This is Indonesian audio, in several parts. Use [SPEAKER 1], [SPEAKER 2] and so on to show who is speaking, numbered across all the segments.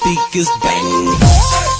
[SPEAKER 1] Speakers bang.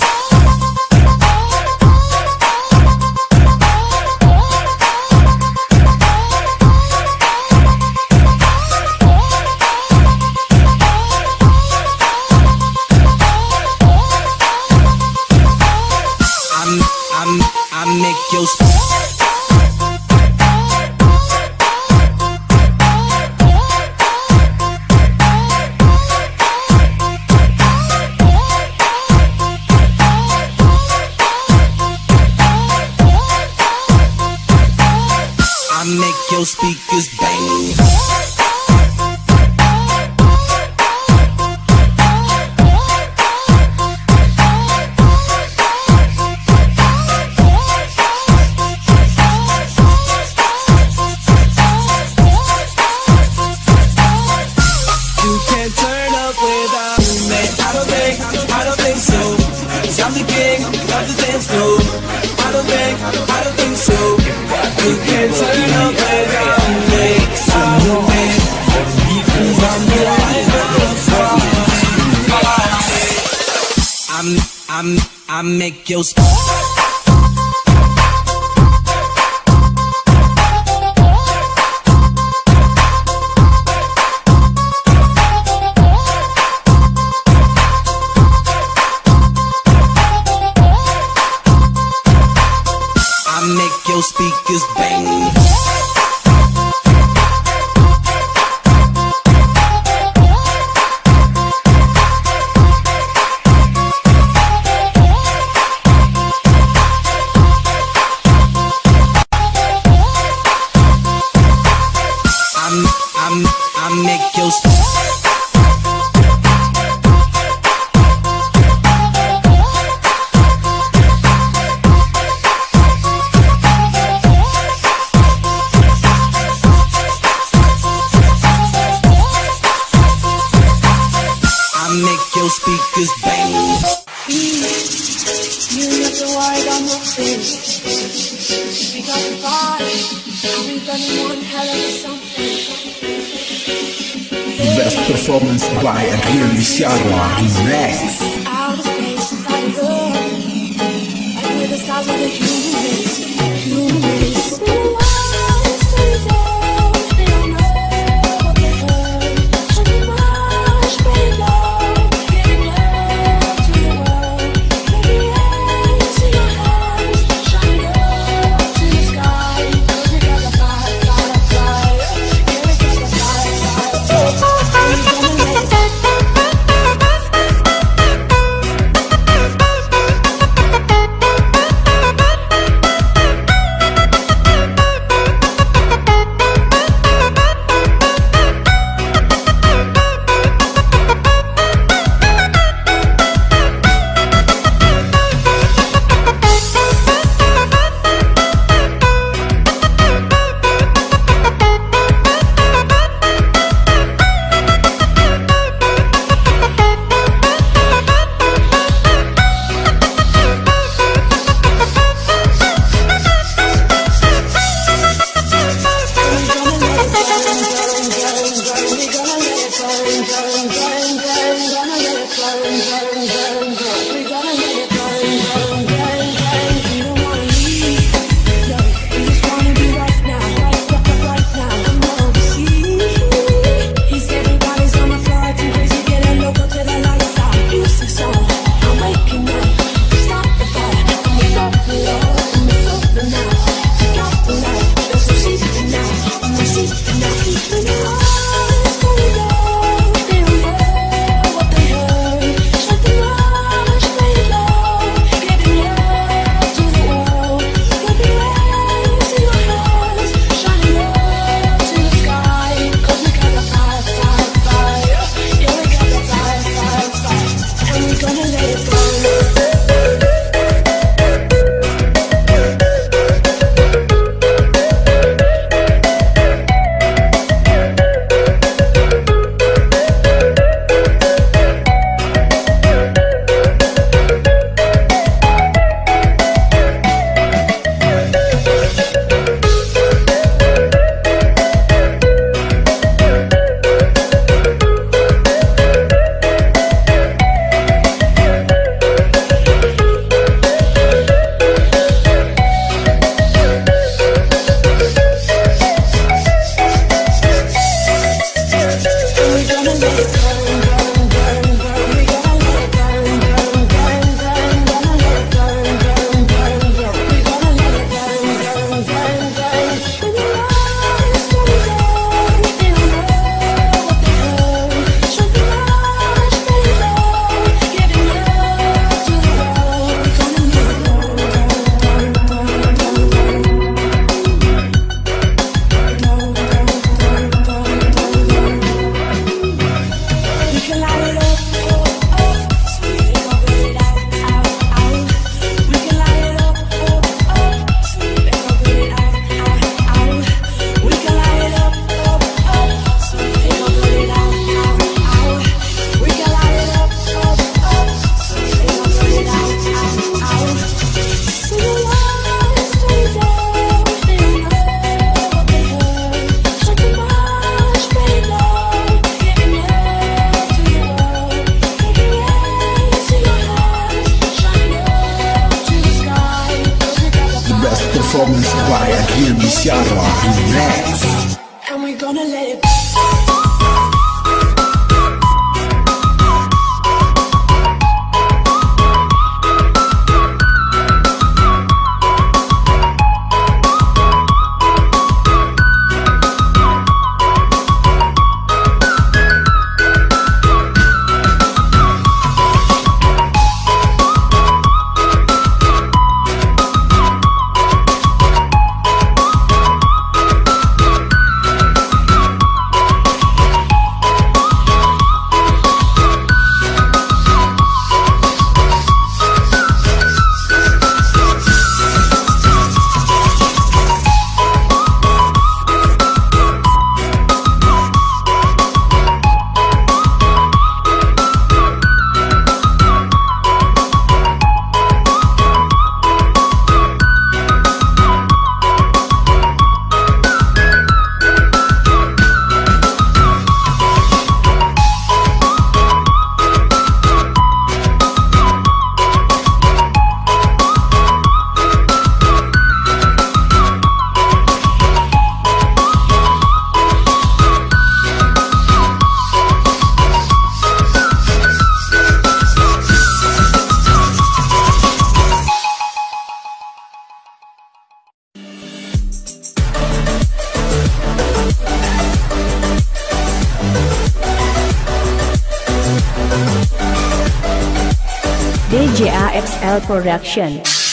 [SPEAKER 2] Production.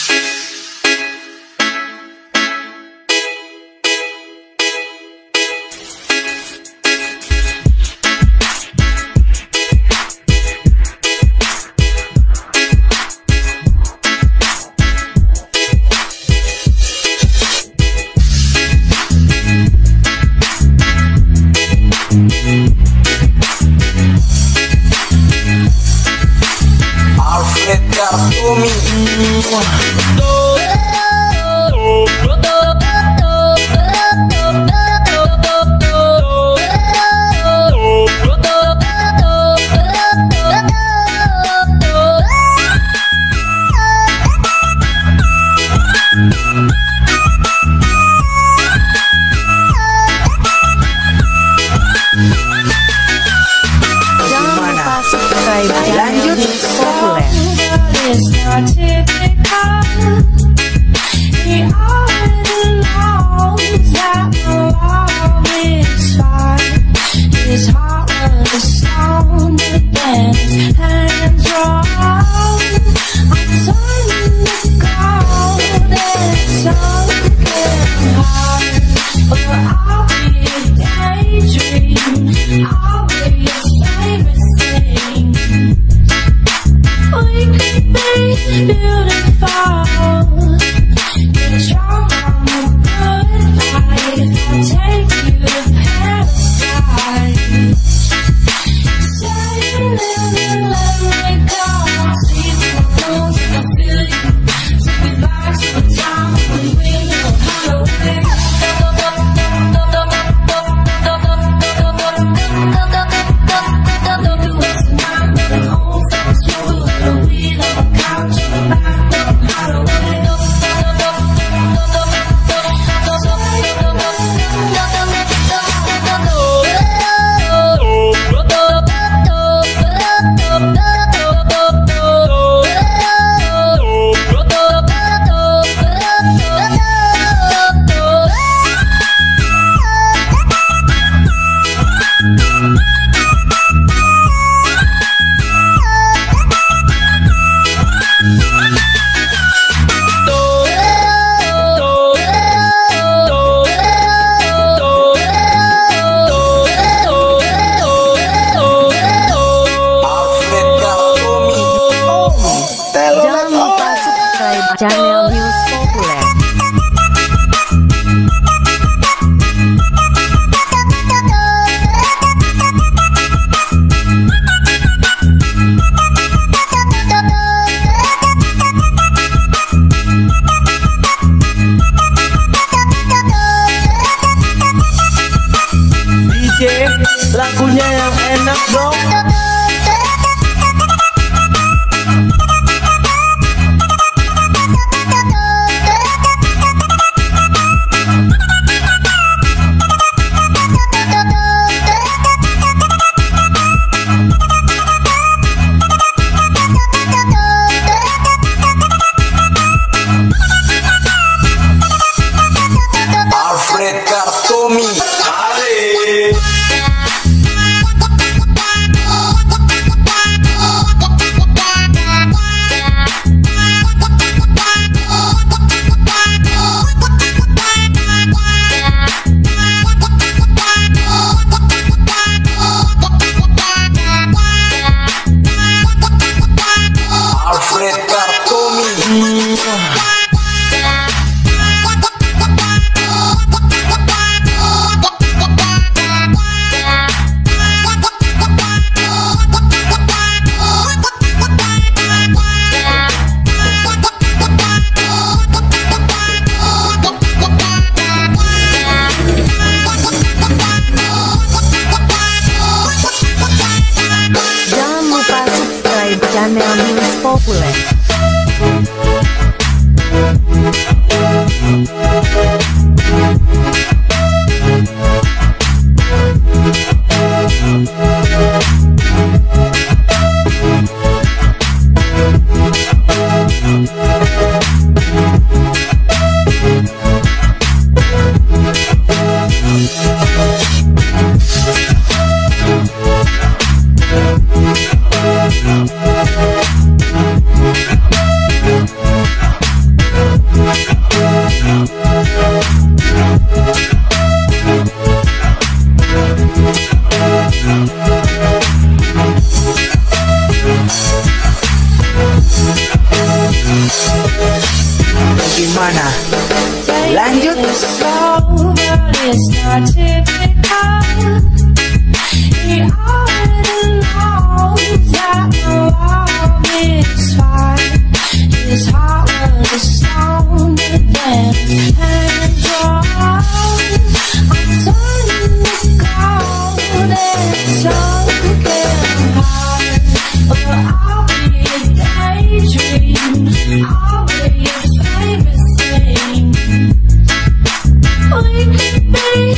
[SPEAKER 2] Channel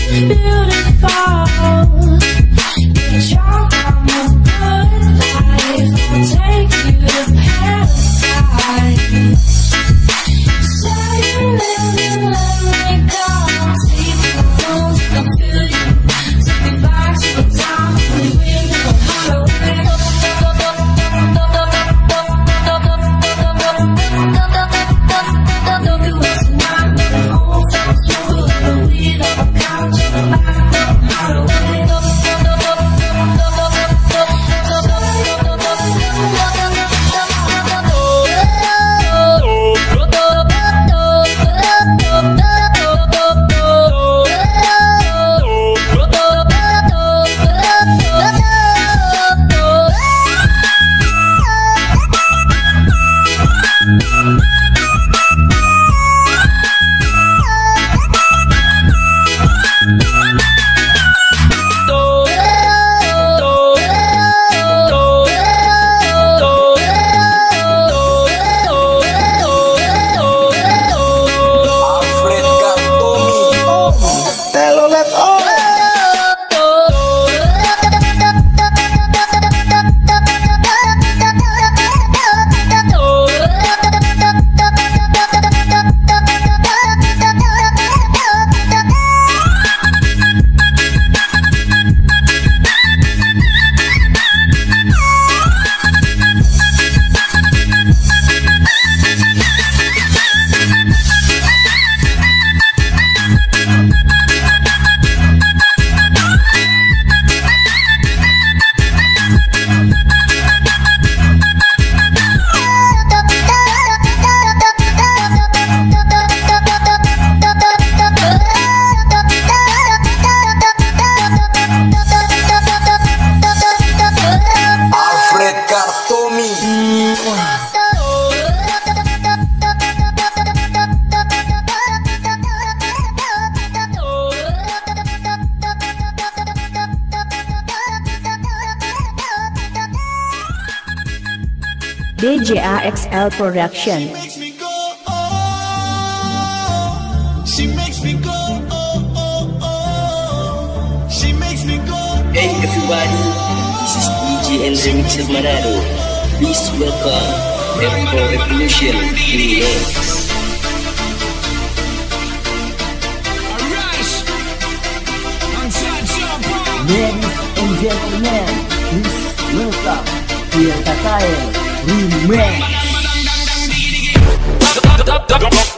[SPEAKER 3] beautiful.
[SPEAKER 2] production.
[SPEAKER 4] Hey everybody, this is DJ and the Manado. Please welcome Tempo Revolution Remix.
[SPEAKER 5] Ladies and gentlemen, please welcome Pierre We Remix.
[SPEAKER 6] Double.